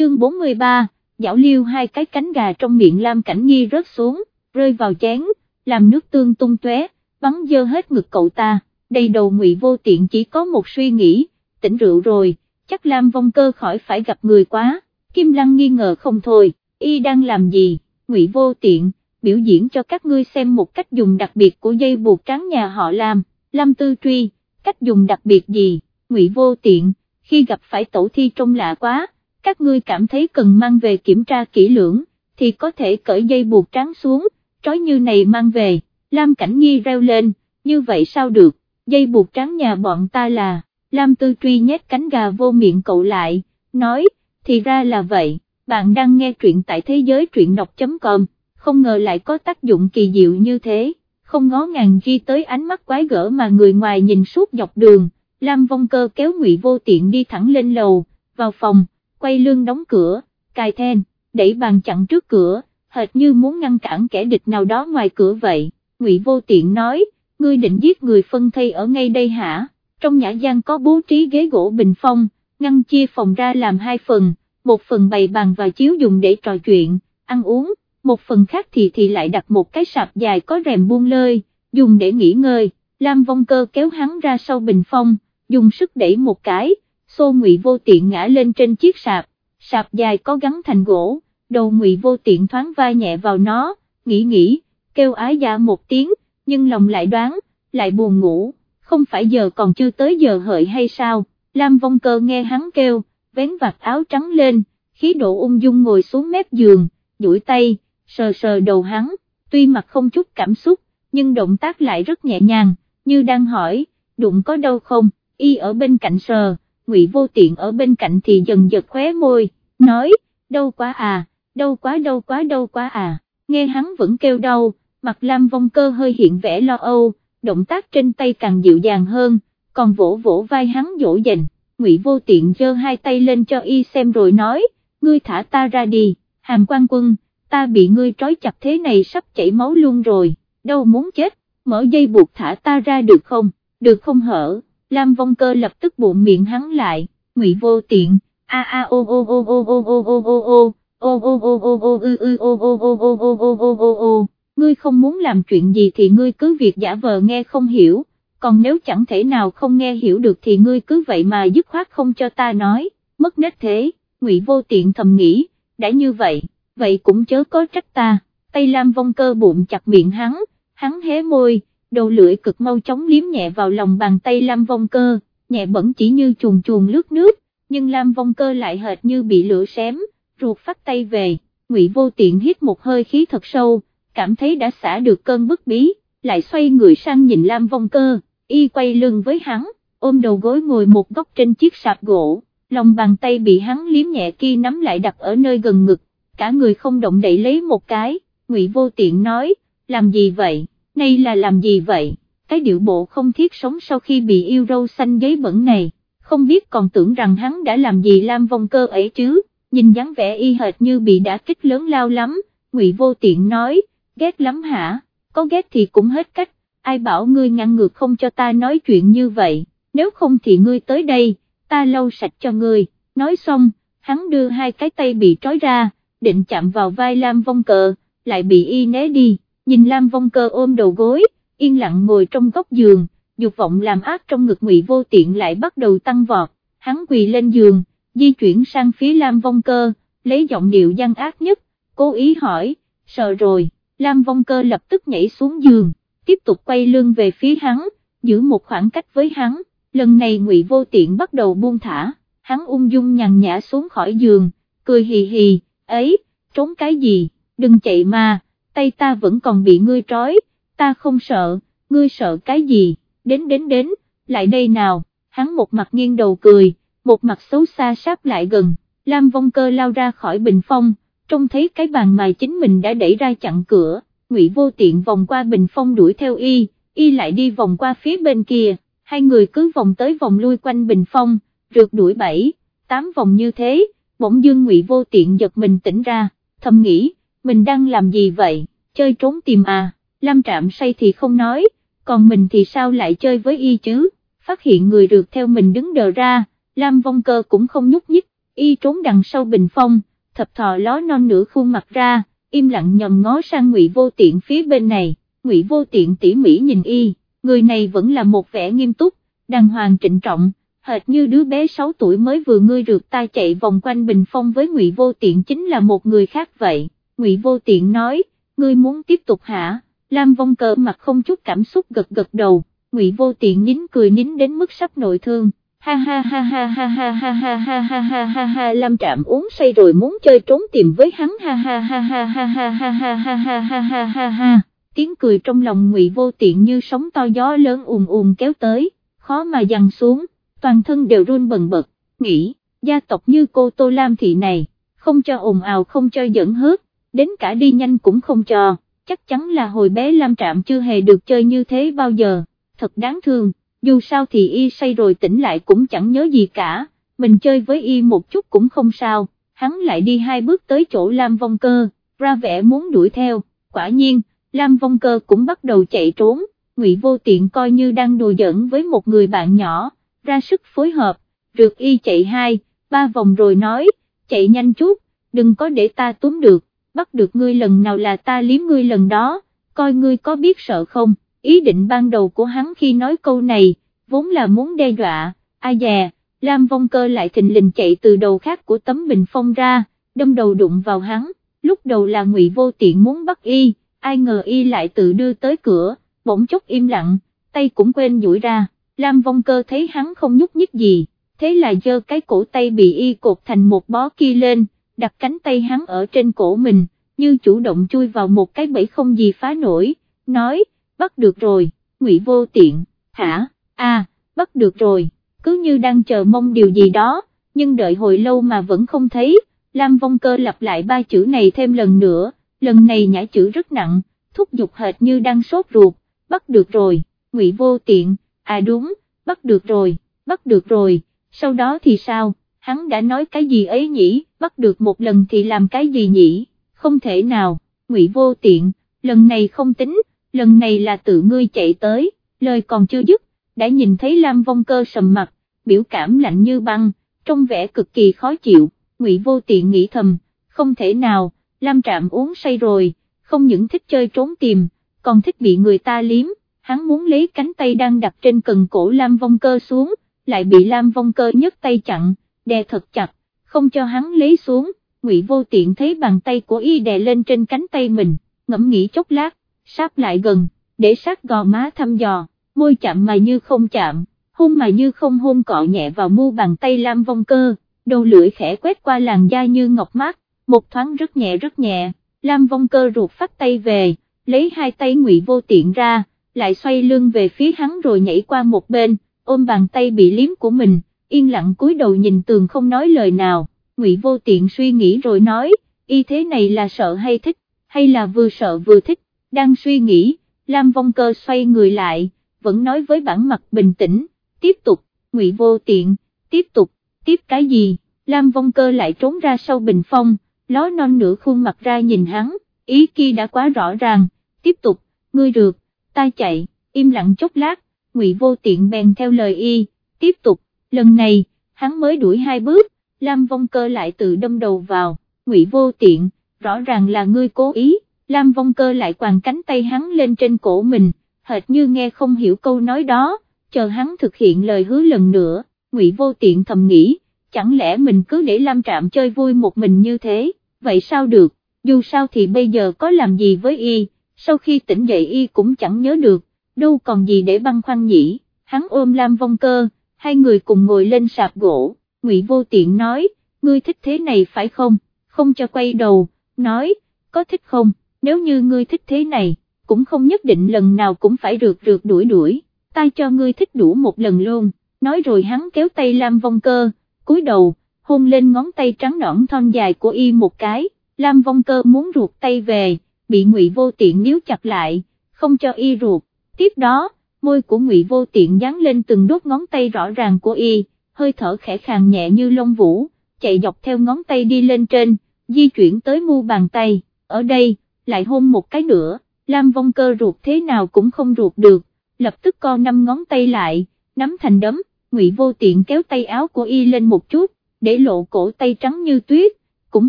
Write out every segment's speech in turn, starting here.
chương 43, dảo liêu hai cái cánh gà trong miệng Lam Cảnh Nghi rớt xuống, rơi vào chén, làm nước tương tung tóe, bắn dơ hết ngực cậu ta, đầy đầu ngụy vô tiện chỉ có một suy nghĩ, tỉnh rượu rồi, chắc Lam vong cơ khỏi phải gặp người quá, Kim Lăng nghi ngờ không thôi, y đang làm gì, ngụy vô tiện, biểu diễn cho các ngươi xem một cách dùng đặc biệt của dây buộc trắng nhà họ Lam, Lam Tư Truy, cách dùng đặc biệt gì, ngụy vô tiện, khi gặp phải tổ thi trông lạ quá, các ngươi cảm thấy cần mang về kiểm tra kỹ lưỡng, thì có thể cởi dây buộc trắng xuống, trói như này mang về, Lam Cảnh Nghi reo lên, như vậy sao được, dây buộc trắng nhà bọn ta là, Lam Tư Truy nhét cánh gà vô miệng cậu lại, nói, thì ra là vậy, bạn đang nghe truyện tại thế giới truyện đọc.com, không ngờ lại có tác dụng kỳ diệu như thế, không ngó ngàng ghi tới ánh mắt quái gở mà người ngoài nhìn suốt dọc đường, Lam Vong Cơ kéo Ngụy Vô Tiện đi thẳng lên lầu, vào phòng, quay lưng đóng cửa, cài then, đẩy bàn chặn trước cửa, hệt như muốn ngăn cản kẻ địch nào đó ngoài cửa vậy, Ngụy Vô Tiện nói, ngươi định giết người phân thây ở ngay đây hả, trong nhã gian có bố trí ghế gỗ bình phong, ngăn chia phòng ra làm hai phần, một phần bày bàn và chiếu dùng để trò chuyện, ăn uống, một phần khác thì thì lại đặt một cái sạp dài có rèm buông lơi, dùng để nghỉ ngơi, Lam Vong Cơ kéo hắn ra sau bình phong, dùng sức đẩy một cái, xô ngụy vô tiện ngã lên trên chiếc sạp, sạp dài có gắn thành gỗ, đầu ngụy vô tiện thoáng vai nhẹ vào nó, nghĩ nghĩ, kêu ái dạ một tiếng, nhưng lòng lại đoán, lại buồn ngủ, không phải giờ còn chưa tới giờ hợi hay sao, Lam Vong Cơ nghe hắn kêu, vén vạt áo trắng lên, khí độ ung dung ngồi xuống mép giường, duỗi tay, sờ sờ đầu hắn, tuy mặt không chút cảm xúc, nhưng động tác lại rất nhẹ nhàng, như đang hỏi, đụng có đâu không, y ở bên cạnh sờ, ngụy vô tiện ở bên cạnh thì dần giật khóe môi, nói, đâu quá à, đâu quá đâu quá đâu quá à, nghe hắn vẫn kêu đau, mặt Lam Vong Cơ hơi hiện vẻ lo âu, động tác trên tay càng dịu dàng hơn, còn vỗ vỗ vai hắn dỗ dành, ngụy vô tiện giơ hai tay lên cho y xem rồi nói, ngươi thả ta ra đi, hàm quan quân, ta bị ngươi trói chặt thế này sắp chảy máu luôn rồi, đâu muốn chết, mở dây buộc thả ta ra được không, được không hở, Lam Vong Cơ lập tức bụng miệng hắn lại, ngụy vô tiện, a a o o o o o o o o o ô ô ô ô ô ư ư ô ô ô ô ô ô ô ô ô ngươi không muốn làm chuyện gì thì ngươi cứ việc giả vờ nghe không hiểu, còn nếu chẳng thể nào không nghe hiểu được thì ngươi cứ vậy mà dứt khoát không cho ta nói, mất nết thế, ngụy vô tiện thầm nghĩ, đã như vậy, vậy cũng chớ có trách ta, tay Lam Vong Cơ bụng chặt miệng hắn, hắn hé môi, đầu lưỡi cực mau chóng liếm nhẹ vào lòng bàn tay Lam Vong Cơ, nhẹ bẩn chỉ như chuồn chuồn lướt nước, nhưng Lam Vong Cơ lại hệt như bị lửa xém, ruột phát tay về, Ngụy Vô Tiện hít một hơi khí thật sâu, cảm thấy đã xả được cơn bức bí, lại xoay người sang nhìn Lam Vong Cơ, y quay lưng với hắn, ôm đầu gối ngồi một góc trên chiếc sạp gỗ, lòng bàn tay bị hắn liếm nhẹ kia nắm lại đặt ở nơi gần ngực, cả người không động đậy lấy một cái, Ngụy Vô Tiện nói, làm gì vậy? Nay là làm gì vậy, cái điệu bộ không thiết sống sau khi bị yêu râu xanh giấy bẩn này, không biết còn tưởng rằng hắn đã làm gì Lam Vong Cơ ấy chứ, nhìn dáng vẻ y hệt như bị đã kích lớn lao lắm, Ngụy Vô Tiện nói, ghét lắm hả, có ghét thì cũng hết cách, ai bảo ngươi ngăn ngược không cho ta nói chuyện như vậy, nếu không thì ngươi tới đây, ta lau sạch cho ngươi, nói xong, hắn đưa hai cái tay bị trói ra, định chạm vào vai Lam Vong Cờ, lại bị y né đi nhìn Lam Vong Cơ ôm đầu gối, yên lặng ngồi trong góc giường, dục vọng làm ác trong ngực ngụy vô tiện lại bắt đầu tăng vọt, hắn quỳ lên giường, di chuyển sang phía Lam Vong Cơ, lấy giọng điệu gian ác nhất, cố ý hỏi, sợ rồi, Lam Vong Cơ lập tức nhảy xuống giường, tiếp tục quay lưng về phía hắn, giữ một khoảng cách với hắn, lần này ngụy vô tiện bắt đầu buông thả, hắn ung dung nhàn nhã xuống khỏi giường, cười hì hì, ấy, trốn cái gì, đừng chạy mà tay ta vẫn còn bị ngươi trói, ta không sợ, ngươi sợ cái gì, đến đến đến, lại đây nào, hắn một mặt nghiêng đầu cười, một mặt xấu xa sáp lại gần, Lam Vong Cơ lao ra khỏi bình phong, trông thấy cái bàn mà chính mình đã đẩy ra chặn cửa, Ngụy Vô Tiện vòng qua bình phong đuổi theo y, y lại đi vòng qua phía bên kia, hai người cứ vòng tới vòng lui quanh bình phong, rượt đuổi bảy, tám vòng như thế, bỗng dưng Ngụy Vô Tiện giật mình tỉnh ra, thầm nghĩ, mình đang làm gì vậy, chơi trốn tìm à, Lam Trạm say thì không nói, còn mình thì sao lại chơi với y chứ, phát hiện người rượt theo mình đứng đờ ra, Lam Vong Cơ cũng không nhúc nhích, y trốn đằng sau bình phong, thập thò ló non nửa khuôn mặt ra, im lặng nhầm ngó sang ngụy vô tiện phía bên này, ngụy vô tiện tỉ mỉ nhìn y, người này vẫn là một vẻ nghiêm túc, đàng hoàng trịnh trọng, hệt như đứa bé 6 tuổi mới vừa ngươi rượt ta chạy vòng quanh bình phong với ngụy vô tiện chính là một người khác vậy, ngụy vô tiện nói, ngươi muốn tiếp tục hả, Lam vong cờ mặt không chút cảm xúc gật gật đầu, ngụy vô tiện nín cười nín đến mức sắp nội thương ha ha ha ha ha ha ha ha ha ha ha ha ha Lam Trạm uống say rồi muốn chơi trốn tìm với hắn ha ha ha ha ha ha ha ha ha ha ha ha ha ha tiếng cười trong lòng Ngụy Vô Tiện như sóng to gió lớn ùm ùm kéo tới, khó mà dằn xuống, toàn thân đều run bần bật, nghĩ, gia tộc như cô Tô Lam Thị này, không cho ồn ào không cho dẫn hớt, đến cả đi nhanh cũng không cho, chắc chắn là hồi bé Lam Trạm chưa hề được chơi như thế bao giờ, thật đáng thương dù sao thì y say rồi tỉnh lại cũng chẳng nhớ gì cả, mình chơi với y một chút cũng không sao, hắn lại đi hai bước tới chỗ Lam Vong Cơ, ra vẻ muốn đuổi theo, quả nhiên, Lam Vong Cơ cũng bắt đầu chạy trốn, Ngụy Vô Tiện coi như đang đùa giỡn với một người bạn nhỏ, ra sức phối hợp, rượt y chạy hai, ba vòng rồi nói, chạy nhanh chút, đừng có để ta túm được, bắt được ngươi lần nào là ta liếm ngươi lần đó, coi ngươi có biết sợ không? Ý định ban đầu của hắn khi nói câu này, vốn là muốn đe dọa, ai dè, Lam Vong Cơ lại thình lình chạy từ đầu khác của tấm bình phong ra, đâm đầu đụng vào hắn, lúc đầu là ngụy vô tiện muốn bắt y, ai ngờ y lại tự đưa tới cửa, bỗng chốc im lặng, tay cũng quên duỗi ra, Lam Vong Cơ thấy hắn không nhúc nhích gì, thế là giơ cái cổ tay bị y cột thành một bó kia lên, đặt cánh tay hắn ở trên cổ mình, như chủ động chui vào một cái bẫy không gì phá nổi, nói, bắt được rồi, ngụy vô tiện, hả, a, bắt được rồi, cứ như đang chờ mong điều gì đó, nhưng đợi hồi lâu mà vẫn không thấy, Lam Vong Cơ lặp lại ba chữ này thêm lần nữa, lần này nhả chữ rất nặng, thúc giục hệt như đang sốt ruột, bắt được rồi, ngụy vô tiện, à đúng, bắt được rồi, bắt được rồi, sau đó thì sao, hắn đã nói cái gì ấy nhỉ, bắt được một lần thì làm cái gì nhỉ, không thể nào, ngụy vô tiện, lần này không tính, lần này là tự ngươi chạy tới, lời còn chưa dứt, đã nhìn thấy Lam Vong Cơ sầm mặt, biểu cảm lạnh như băng, trong vẻ cực kỳ khó chịu, Ngụy Vô Tiện nghĩ thầm, không thể nào, Lam Trạm uống say rồi, không những thích chơi trốn tìm, còn thích bị người ta liếm, hắn muốn lấy cánh tay đang đặt trên cần cổ Lam Vong Cơ xuống, lại bị Lam Vong Cơ nhấc tay chặn, đè thật chặt, không cho hắn lấy xuống, Ngụy Vô Tiện thấy bàn tay của y đè lên trên cánh tay mình, ngẫm nghĩ chốc lát, sáp lại gần, để sát gò má thăm dò, môi chạm mà như không chạm, hôn mà như không hôn cọ nhẹ vào mu bàn tay Lam Vong Cơ, đầu lưỡi khẽ quét qua làn da như ngọc mát, một thoáng rất nhẹ rất nhẹ, Lam Vong Cơ ruột phát tay về, lấy hai tay ngụy vô tiện ra, lại xoay lưng về phía hắn rồi nhảy qua một bên, ôm bàn tay bị liếm của mình, yên lặng cúi đầu nhìn tường không nói lời nào, ngụy vô tiện suy nghĩ rồi nói, y thế này là sợ hay thích, hay là vừa sợ vừa thích, đang suy nghĩ, Lam Vong Cơ xoay người lại, vẫn nói với bản mặt bình tĩnh, tiếp tục, ngụy vô tiện, tiếp tục, tiếp cái gì, Lam Vong Cơ lại trốn ra sau bình phong, ló non nửa khuôn mặt ra nhìn hắn, ý kia đã quá rõ ràng, tiếp tục, ngươi rượt, ta chạy, im lặng chốc lát, ngụy vô tiện bèn theo lời y, tiếp tục, lần này, hắn mới đuổi hai bước, Lam Vong Cơ lại tự đâm đầu vào, ngụy vô tiện, rõ ràng là ngươi cố ý. Lam Vong Cơ lại quàng cánh tay hắn lên trên cổ mình, hệt như nghe không hiểu câu nói đó, chờ hắn thực hiện lời hứa lần nữa, Ngụy Vô Tiện thầm nghĩ, chẳng lẽ mình cứ để Lam Trạm chơi vui một mình như thế, vậy sao được, dù sao thì bây giờ có làm gì với y, sau khi tỉnh dậy y cũng chẳng nhớ được, đâu còn gì để băng khoăn nhỉ, hắn ôm Lam Vong Cơ, hai người cùng ngồi lên sạp gỗ, Ngụy Vô Tiện nói, ngươi thích thế này phải không, không cho quay đầu, nói, có thích không? nếu như ngươi thích thế này, cũng không nhất định lần nào cũng phải rượt rượt đuổi đuổi, ta cho ngươi thích đủ một lần luôn, nói rồi hắn kéo tay Lam Vong Cơ, cúi đầu, hôn lên ngón tay trắng nõn thon dài của y một cái, Lam Vong Cơ muốn ruột tay về, bị Ngụy Vô Tiện níu chặt lại, không cho y ruột, tiếp đó, môi của Ngụy Vô Tiện dán lên từng đốt ngón tay rõ ràng của y, hơi thở khẽ khàng nhẹ như lông vũ, chạy dọc theo ngón tay đi lên trên, di chuyển tới mu bàn tay, ở đây, lại hôn một cái nữa, Lam Vong Cơ ruột thế nào cũng không ruột được, lập tức co năm ngón tay lại, nắm thành đấm, Ngụy Vô Tiện kéo tay áo của y lên một chút, để lộ cổ tay trắng như tuyết, cũng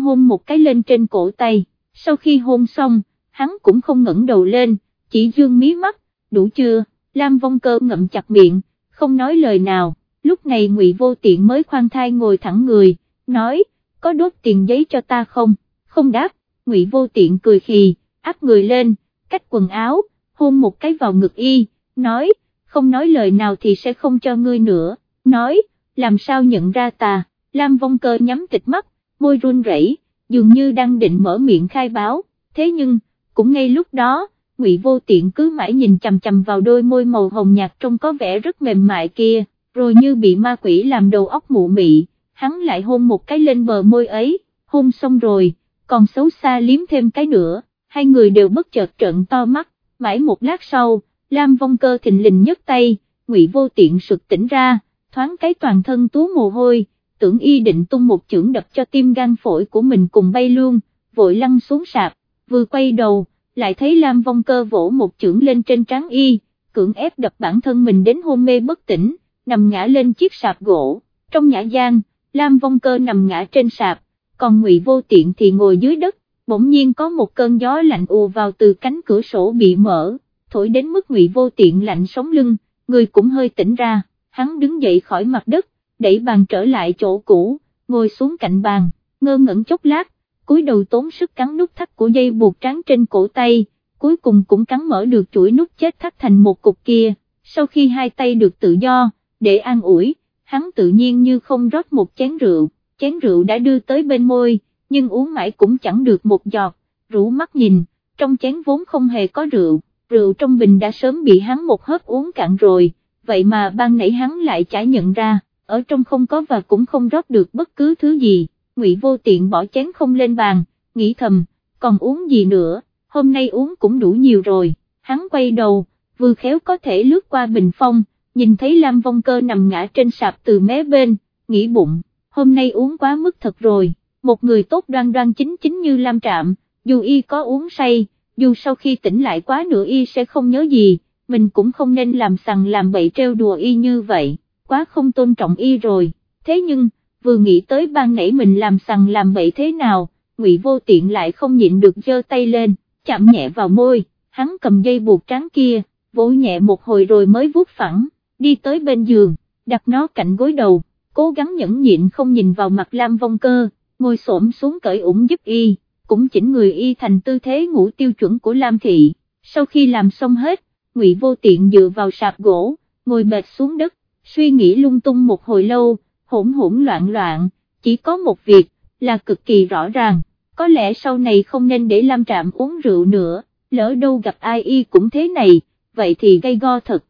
hôn một cái lên trên cổ tay, sau khi hôn xong, hắn cũng không ngẩng đầu lên, chỉ dương mí mắt, đủ chưa, Lam Vong Cơ ngậm chặt miệng, không nói lời nào, lúc này Ngụy Vô Tiện mới khoan thai ngồi thẳng người, nói, có đốt tiền giấy cho ta không, không đáp, Ngụy Vô Tiện cười khì, áp người lên, cách quần áo, hôn một cái vào ngực y, nói, không nói lời nào thì sẽ không cho ngươi nữa, nói, làm sao nhận ra ta, Lam Vong Cơ nhắm tịch mắt, môi run rẩy, dường như đang định mở miệng khai báo, thế nhưng, cũng ngay lúc đó, Ngụy Vô Tiện cứ mãi nhìn chằm chằm vào đôi môi màu hồng nhạt trông có vẻ rất mềm mại kia, rồi như bị ma quỷ làm đầu óc mụ mị, hắn lại hôn một cái lên bờ môi ấy, hôn xong rồi, còn xấu xa liếm thêm cái nữa, hai người đều bất chợt trợn to mắt, mãi một lát sau, Lam Vong Cơ thình lình nhấc tay, Ngụy Vô Tiện sực tỉnh ra, thoáng cái toàn thân tú mồ hôi, tưởng y định tung một chưởng đập cho tim gan phổi của mình cùng bay luôn, vội lăn xuống sạp, vừa quay đầu, lại thấy Lam Vong Cơ vỗ một chưởng lên trên trán y, cưỡng ép đập bản thân mình đến hôn mê bất tỉnh, nằm ngã lên chiếc sạp gỗ, trong nhã gian, Lam Vong Cơ nằm ngã trên sạp, còn Ngụy Vô Tiện thì ngồi dưới đất, bỗng nhiên có một cơn gió lạnh ùa vào từ cánh cửa sổ bị mở, thổi đến mức Ngụy Vô Tiện lạnh sống lưng, người cũng hơi tỉnh ra, hắn đứng dậy khỏi mặt đất, đẩy bàn trở lại chỗ cũ, ngồi xuống cạnh bàn, ngơ ngẩn chốc lát, cúi đầu tốn sức cắn nút thắt của dây buộc trắng trên cổ tay, cuối cùng cũng cắn mở được chuỗi nút chết thắt thành một cục kia, sau khi hai tay được tự do, để an ủi, hắn tự nhiên như không rót một chén rượu, chén rượu đã đưa tới bên môi, nhưng uống mãi cũng chẳng được một giọt, rủ mắt nhìn, trong chén vốn không hề có rượu, rượu trong bình đã sớm bị hắn một hớp uống cạn rồi, vậy mà ban nãy hắn lại chả nhận ra, ở trong không có và cũng không rót được bất cứ thứ gì, ngụy vô tiện bỏ chén không lên bàn, nghĩ thầm, còn uống gì nữa, hôm nay uống cũng đủ nhiều rồi, hắn quay đầu, vừa khéo có thể lướt qua bình phong, nhìn thấy Lam Vong Cơ nằm ngã trên sạp từ mé bên, nghĩ bụng, hôm nay uống quá mức thật rồi, một người tốt đoan đoan chính chính như Lam Trạm, dù y có uống say, dù sau khi tỉnh lại quá nữa y sẽ không nhớ gì, mình cũng không nên làm sằng làm bậy trêu đùa y như vậy, quá không tôn trọng y rồi, thế nhưng, vừa nghĩ tới ban nãy mình làm sằng làm bậy thế nào, ngụy vô tiện lại không nhịn được giơ tay lên, chạm nhẹ vào môi, hắn cầm dây buộc trắng kia, vỗ nhẹ một hồi rồi mới vuốt phẳng, đi tới bên giường, đặt nó cạnh gối đầu, cố gắng nhẫn nhịn không nhìn vào mặt Lam Vong Cơ, ngồi xổm xuống cởi ủng giúp y, cũng chỉnh người y thành tư thế ngủ tiêu chuẩn của Lam Thị, sau khi làm xong hết, Ngụy Vô Tiện dựa vào sạp gỗ, ngồi bệt xuống đất, suy nghĩ lung tung một hồi lâu, hỗn hỗn loạn loạn, chỉ có một việc, là cực kỳ rõ ràng, có lẽ sau này không nên để Lam Trạm uống rượu nữa, lỡ đâu gặp ai y cũng thế này, vậy thì gây go thật.